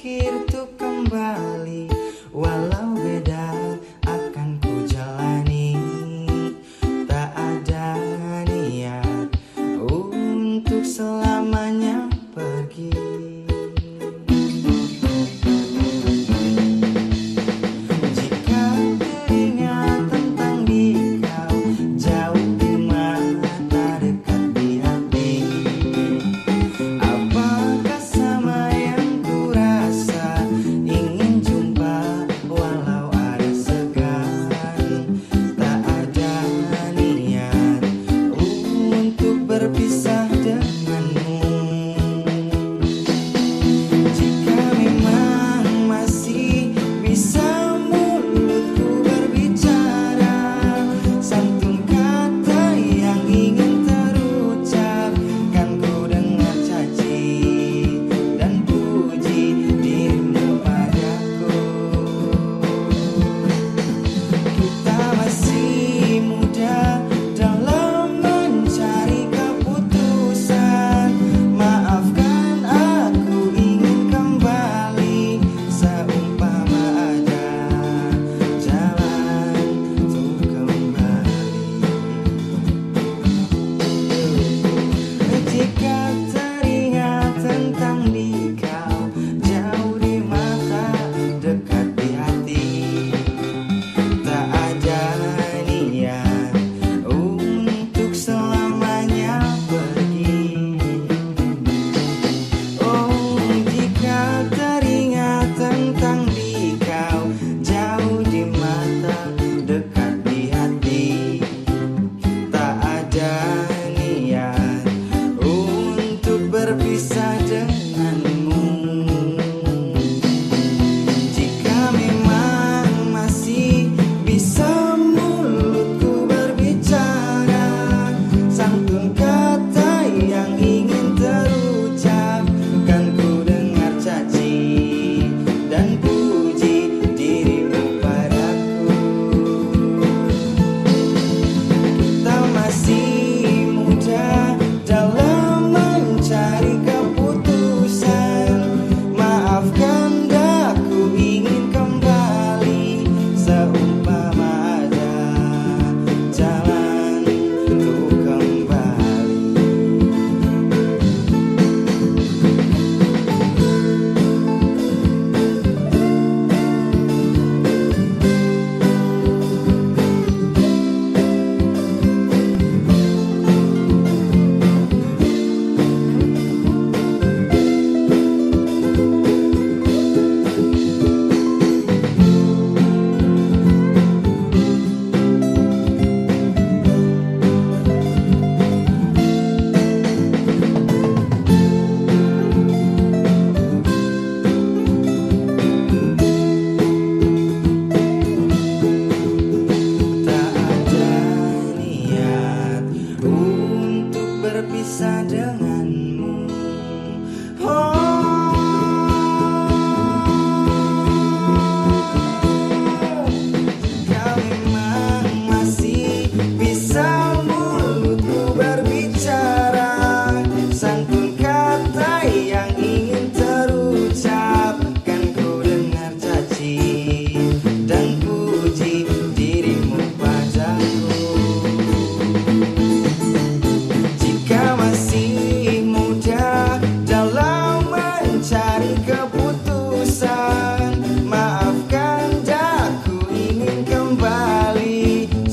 berpikir tuh kembali. Walau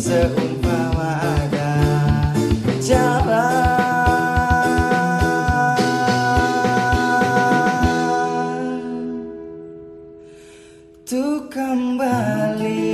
seumpama ada jalan Tuh kembali.